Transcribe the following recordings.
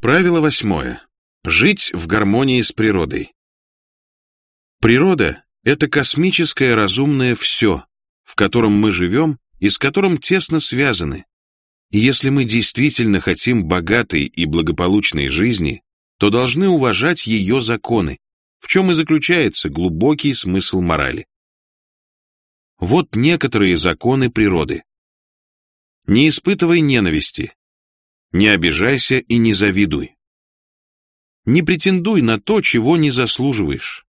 Правило восьмое. Жить в гармонии с природой. Природа — это космическое разумное все, в котором мы живем и с которым тесно связаны. И если мы действительно хотим богатой и благополучной жизни, то должны уважать ее законы, в чем и заключается глубокий смысл морали. Вот некоторые законы природы. Не испытывай ненависти, не обижайся и не завидуй. Не претендуй на то, чего не заслуживаешь.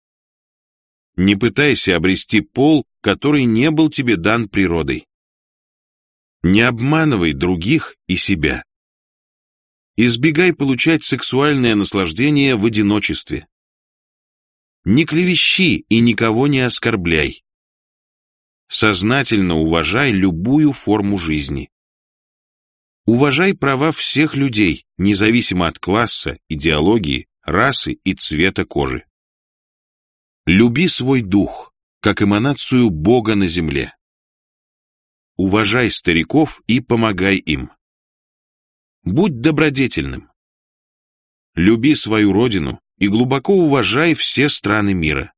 Не пытайся обрести пол, который не был тебе дан природой. Не обманывай других и себя. Избегай получать сексуальное наслаждение в одиночестве. Не клевещи и никого не оскорбляй. Сознательно уважай любую форму жизни. Уважай права всех людей, независимо от класса, идеологии, расы и цвета кожи. Люби свой дух, как эманацию Бога на земле. Уважай стариков и помогай им. Будь добродетельным. Люби свою родину и глубоко уважай все страны мира.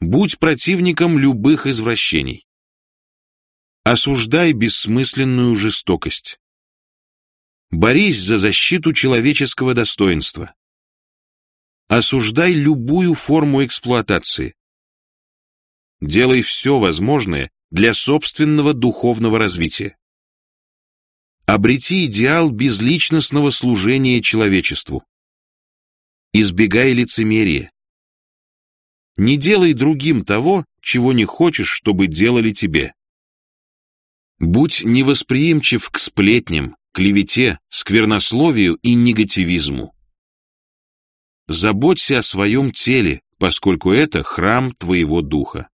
Будь противником любых извращений. Осуждай бессмысленную жестокость. Борись за защиту человеческого достоинства. Осуждай любую форму эксплуатации. Делай все возможное для собственного духовного развития. Обрети идеал безличностного служения человечеству. Избегай лицемерия. Не делай другим того, чего не хочешь, чтобы делали тебе. Будь невосприимчив к сплетням, клевете, сквернословию и негативизму. Заботься о своем теле, поскольку это храм твоего духа.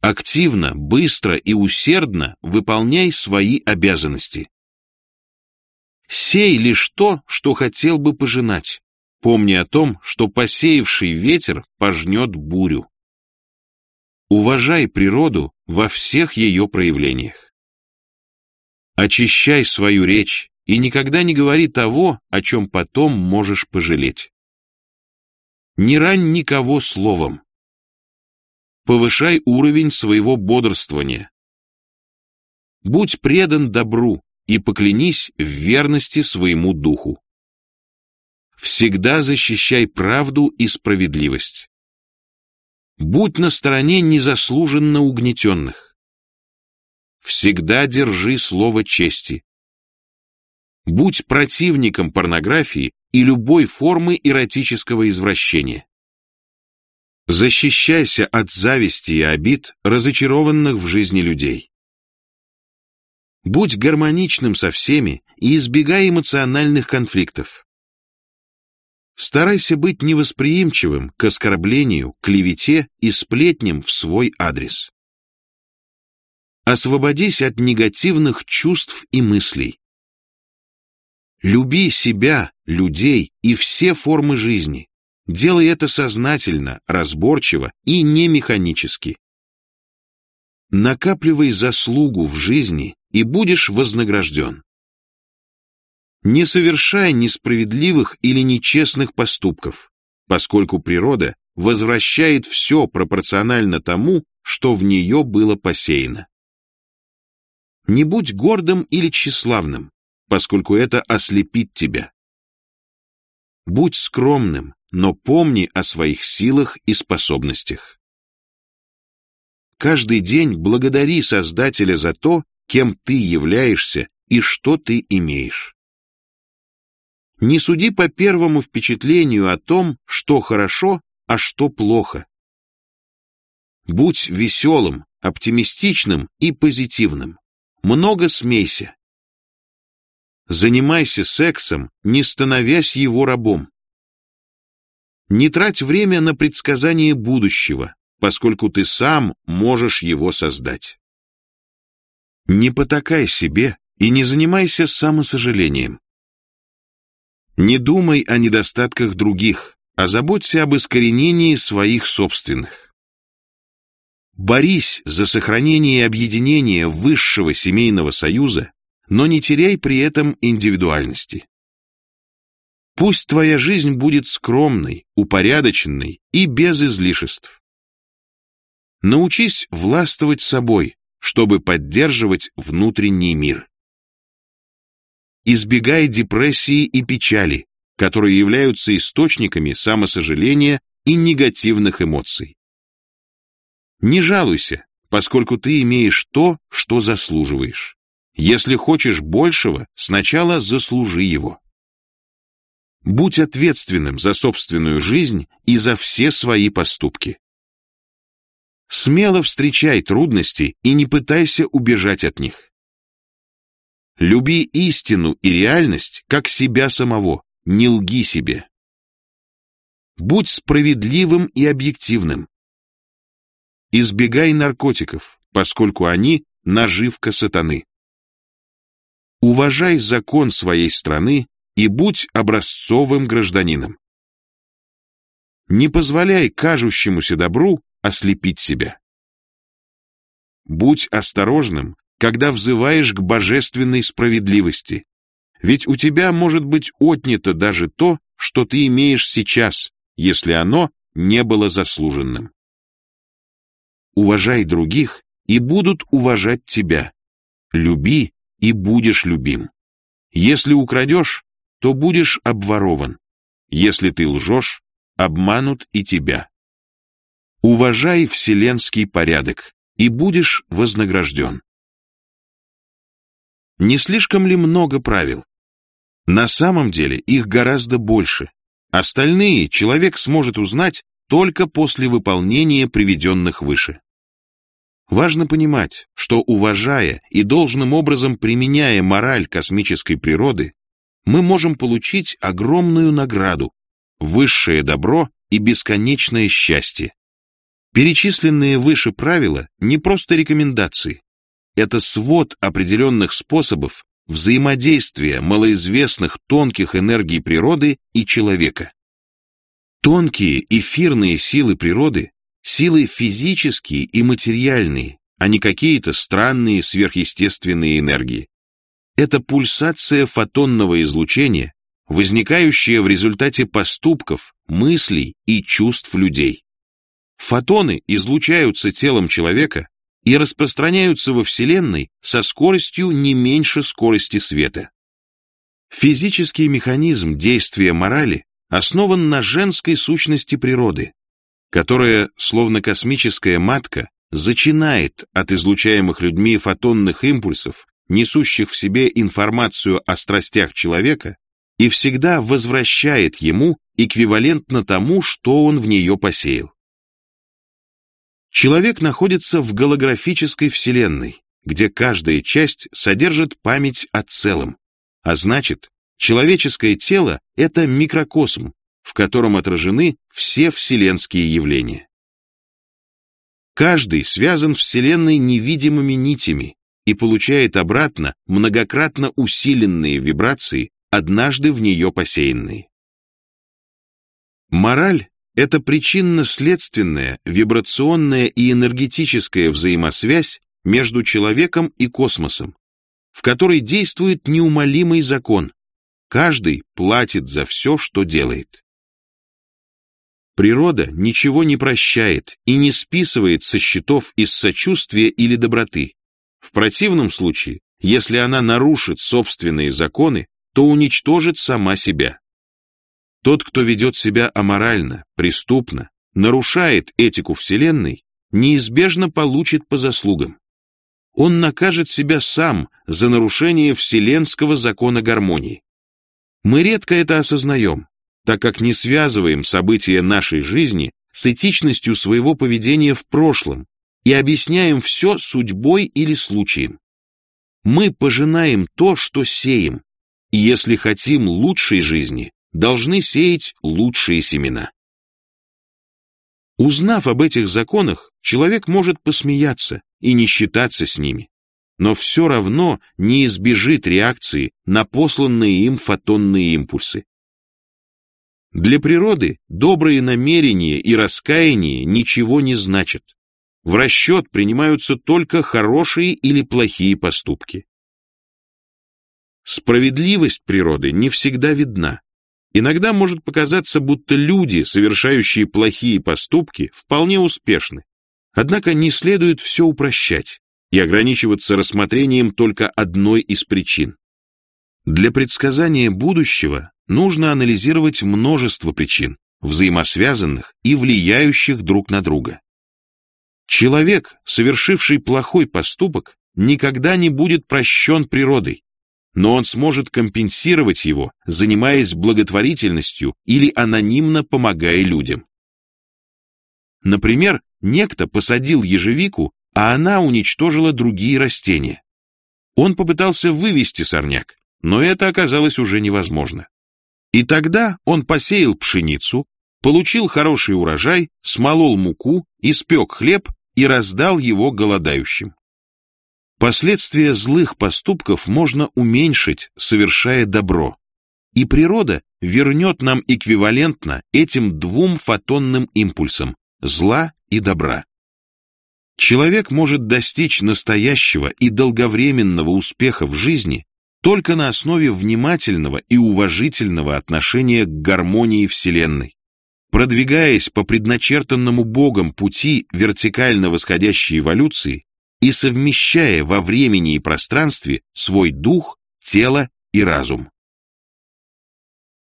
Активно, быстро и усердно выполняй свои обязанности. Сей лишь то, что хотел бы пожинать. Помни о том, что посеявший ветер пожнет бурю. Уважай природу во всех ее проявлениях. Очищай свою речь и никогда не говори того, о чем потом можешь пожалеть. Не рань никого словом. Повышай уровень своего бодрствования. Будь предан добру и поклянись в верности своему духу. Всегда защищай правду и справедливость. Будь на стороне незаслуженно угнетенных. Всегда держи слово чести. Будь противником порнографии и любой формы эротического извращения. Защищайся от зависти и обид, разочарованных в жизни людей. Будь гармоничным со всеми и избегай эмоциональных конфликтов. Старайся быть невосприимчивым к оскорблению, клевете и сплетням в свой адрес. Освободись от негативных чувств и мыслей. Люби себя, людей и все формы жизни. Делай это сознательно, разборчиво и не механически. Накапливай заслугу в жизни и будешь вознагражден. Не совершай несправедливых или нечестных поступков, поскольку природа возвращает все пропорционально тому, что в нее было посеяно. Не будь гордым или тщеславным, поскольку это ослепит тебя. Будь скромным, но помни о своих силах и способностях. Каждый день благодари Создателя за то, кем ты являешься и что ты имеешь. Не суди по первому впечатлению о том, что хорошо, а что плохо. Будь веселым, оптимистичным и позитивным. Много смейся. Занимайся сексом, не становясь его рабом. Не трать время на предсказание будущего, поскольку ты сам можешь его создать. Не потакай себе и не занимайся самосожалением. Не думай о недостатках других, а заботься об искоренении своих собственных. Борись за сохранение и объединение высшего семейного союза, но не теряй при этом индивидуальности. Пусть твоя жизнь будет скромной, упорядоченной и без излишеств. Научись властвовать собой, чтобы поддерживать внутренний мир. Избегай депрессии и печали, которые являются источниками самосожаления и негативных эмоций. Не жалуйся, поскольку ты имеешь то, что заслуживаешь. Если хочешь большего, сначала заслужи его. Будь ответственным за собственную жизнь и за все свои поступки. Смело встречай трудности и не пытайся убежать от них. Люби истину и реальность, как себя самого, не лги себе. Будь справедливым и объективным. Избегай наркотиков, поскольку они – наживка сатаны. Уважай закон своей страны и будь образцовым гражданином. Не позволяй кажущемуся добру ослепить себя. Будь осторожным, когда взываешь к божественной справедливости, ведь у тебя может быть отнято даже то, что ты имеешь сейчас, если оно не было заслуженным. Уважай других, и будут уважать тебя. Люби, и будешь любим. Если украдешь, то будешь обворован. Если ты лжешь, обманут и тебя. Уважай вселенский порядок, и будешь вознагражден. Не слишком ли много правил? На самом деле их гораздо больше. Остальные человек сможет узнать только после выполнения приведенных выше. Важно понимать, что уважая и должным образом применяя мораль космической природы, мы можем получить огромную награду, высшее добро и бесконечное счастье. Перечисленные выше правила не просто рекомендации. Это свод определенных способов взаимодействия малоизвестных тонких энергий природы и человека. Тонкие эфирные силы природы – силы физические и материальные, а не какие-то странные сверхъестественные энергии это пульсация фотонного излучения, возникающая в результате поступков, мыслей и чувств людей. Фотоны излучаются телом человека и распространяются во Вселенной со скоростью не меньше скорости света. Физический механизм действия морали основан на женской сущности природы, которая, словно космическая матка, зачинает от излучаемых людьми фотонных импульсов несущих в себе информацию о страстях человека, и всегда возвращает ему эквивалентно тому, что он в нее посеял. Человек находится в голографической вселенной, где каждая часть содержит память о целом, а значит, человеческое тело — это микрокосм, в котором отражены все вселенские явления. Каждый связан Вселенной невидимыми нитями, и получает обратно многократно усиленные вибрации, однажды в нее посеянные. Мораль — это причинно-следственная, вибрационная и энергетическая взаимосвязь между человеком и космосом, в которой действует неумолимый закон. Каждый платит за все, что делает. Природа ничего не прощает и не списывает со счетов из сочувствия или доброты. В противном случае, если она нарушит собственные законы, то уничтожит сама себя. Тот, кто ведет себя аморально, преступно, нарушает этику Вселенной, неизбежно получит по заслугам. Он накажет себя сам за нарушение вселенского закона гармонии. Мы редко это осознаем, так как не связываем события нашей жизни с этичностью своего поведения в прошлом и объясняем все судьбой или случаем. Мы пожинаем то, что сеем, и если хотим лучшей жизни, должны сеять лучшие семена. Узнав об этих законах, человек может посмеяться и не считаться с ними, но все равно не избежит реакции на посланные им фотонные импульсы. Для природы добрые намерения и раскаяние ничего не значат. В расчет принимаются только хорошие или плохие поступки. Справедливость природы не всегда видна. Иногда может показаться, будто люди, совершающие плохие поступки, вполне успешны. Однако не следует все упрощать и ограничиваться рассмотрением только одной из причин. Для предсказания будущего нужно анализировать множество причин, взаимосвязанных и влияющих друг на друга. Человек, совершивший плохой поступок, никогда не будет прощен природой, но он сможет компенсировать его, занимаясь благотворительностью или анонимно помогая людям. Например, некто посадил ежевику, а она уничтожила другие растения. Он попытался вывести сорняк, но это оказалось уже невозможно. И тогда он посеял пшеницу, получил хороший урожай, смолол муку, испек хлеб и раздал его голодающим. Последствия злых поступков можно уменьшить, совершая добро. И природа вернет нам эквивалентно этим двум фотонным импульсам – зла и добра. Человек может достичь настоящего и долговременного успеха в жизни только на основе внимательного и уважительного отношения к гармонии Вселенной. Продвигаясь по предначертанному Богом пути вертикально восходящей эволюции, и совмещая во времени и пространстве свой дух, тело и разум.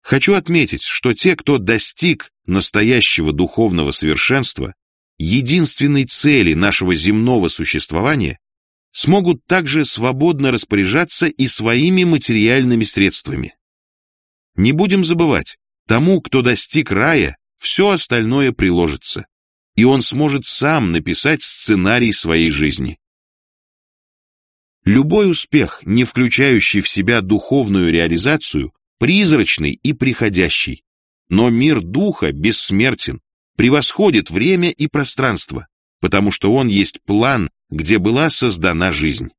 Хочу отметить, что те, кто достиг настоящего духовного совершенства, единственной цели нашего земного существования, смогут также свободно распоряжаться и своими материальными средствами. Не будем забывать, тому, кто достиг рая, все остальное приложится, и он сможет сам написать сценарий своей жизни. Любой успех, не включающий в себя духовную реализацию, призрачный и приходящий. Но мир духа бессмертен, превосходит время и пространство, потому что он есть план, где была создана жизнь.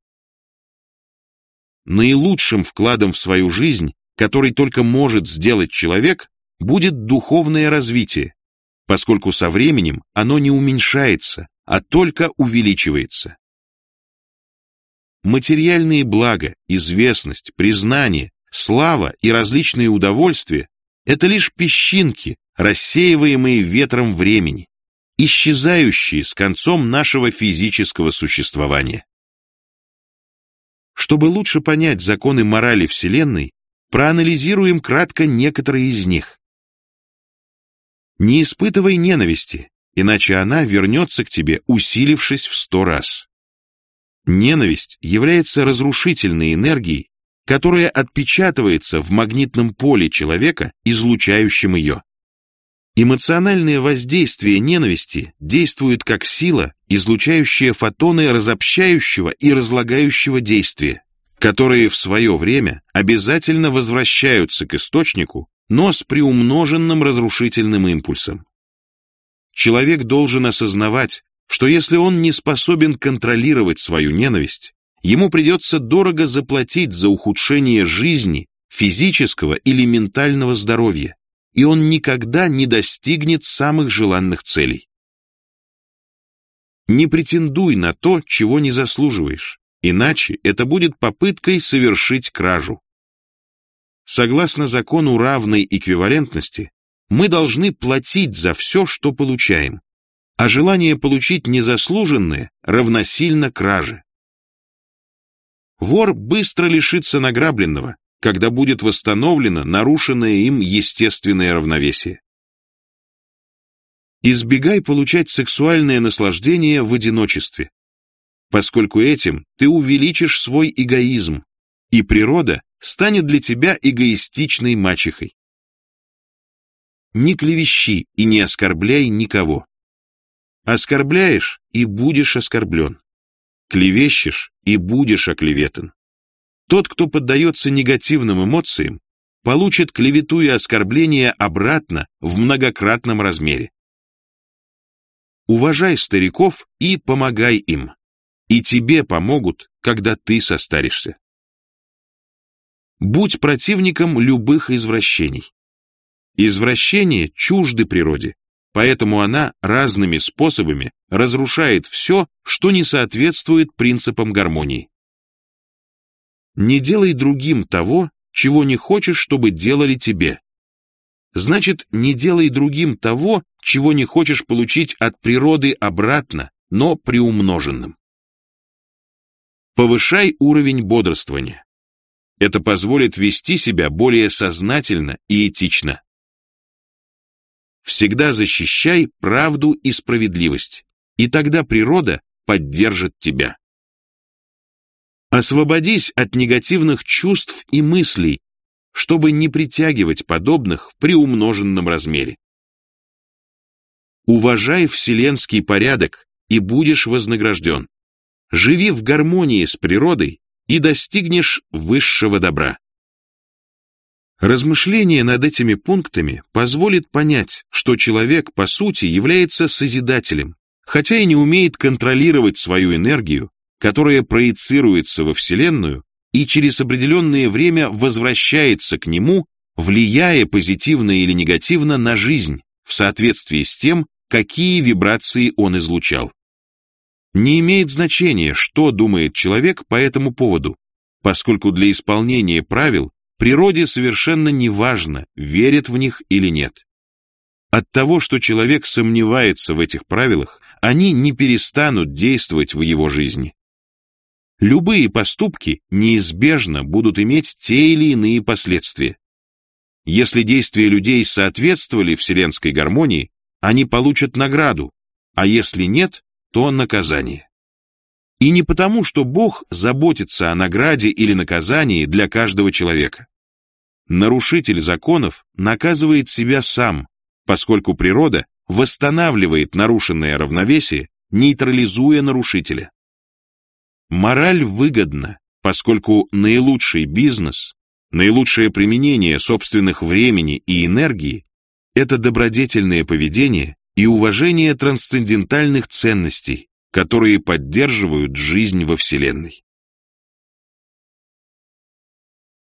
Наилучшим вкладом в свою жизнь, который только может сделать человек, будет духовное развитие, поскольку со временем оно не уменьшается, а только увеличивается. Материальные блага, известность, признание, слава и различные удовольствия – это лишь песчинки, рассеиваемые ветром времени, исчезающие с концом нашего физического существования. Чтобы лучше понять законы морали Вселенной, проанализируем кратко некоторые из них. Не испытывай ненависти, иначе она вернется к тебе, усилившись в сто раз. Ненависть является разрушительной энергией, которая отпечатывается в магнитном поле человека, излучающем ее. Эмоциональное воздействие ненависти действует как сила, излучающая фотоны разобщающего и разлагающего действия, которые в свое время обязательно возвращаются к источнику, но с приумноженным разрушительным импульсом. Человек должен осознавать, что если он не способен контролировать свою ненависть, ему придется дорого заплатить за ухудшение жизни, физического или ментального здоровья, и он никогда не достигнет самых желанных целей. Не претендуй на то, чего не заслуживаешь, иначе это будет попыткой совершить кражу. Согласно закону равной эквивалентности, мы должны платить за все, что получаем, а желание получить незаслуженное равносильно краже. Вор быстро лишится награбленного, когда будет восстановлено нарушенное им естественное равновесие. Избегай получать сексуальное наслаждение в одиночестве, поскольку этим ты увеличишь свой эгоизм, и природа станет для тебя эгоистичной мачехой. Не клевещи и не оскорбляй никого. Оскорбляешь и будешь оскорблен. Клевещешь и будешь оклеветан. Тот, кто поддается негативным эмоциям, получит клевету и оскорбление обратно в многократном размере. Уважай стариков и помогай им. И тебе помогут, когда ты состаришься. Будь противником любых извращений. Извращения чужды природе, Поэтому она разными способами разрушает все, что не соответствует принципам гармонии. Не делай другим того, чего не хочешь, чтобы делали тебе. значит, не делай другим того, чего не хочешь получить от природы обратно, но приумноженным. Повышай уровень бодрствования. Это позволит вести себя более сознательно и этично. Всегда защищай правду и справедливость, и тогда природа поддержит тебя. Освободись от негативных чувств и мыслей, чтобы не притягивать подобных в приумноженном размере. Уважай вселенский порядок и будешь вознагражден. Живи в гармонии с природой и достигнешь высшего добра. Размышление над этими пунктами позволит понять, что человек по сути является созидателем, хотя и не умеет контролировать свою энергию, которая проецируется во Вселенную и через определенное время возвращается к нему, влияя позитивно или негативно на жизнь в соответствии с тем, какие вибрации он излучал. Не имеет значения, что думает человек по этому поводу, поскольку для исполнения правил природе совершенно не важно, верит в них или нет. От того, что человек сомневается в этих правилах, они не перестанут действовать в его жизни. Любые поступки неизбежно будут иметь те или иные последствия. Если действия людей соответствовали вселенской гармонии, они получат награду, а если нет, то наказание. И не потому, что Бог заботится о награде или наказании для каждого человека. Нарушитель законов наказывает себя сам, поскольку природа восстанавливает нарушенное равновесие, нейтрализуя нарушителя. Мораль выгодна, поскольку наилучший бизнес, наилучшее применение собственных времени и энергии – это добродетельное поведение и уважение трансцендентальных ценностей, которые поддерживают жизнь во Вселенной.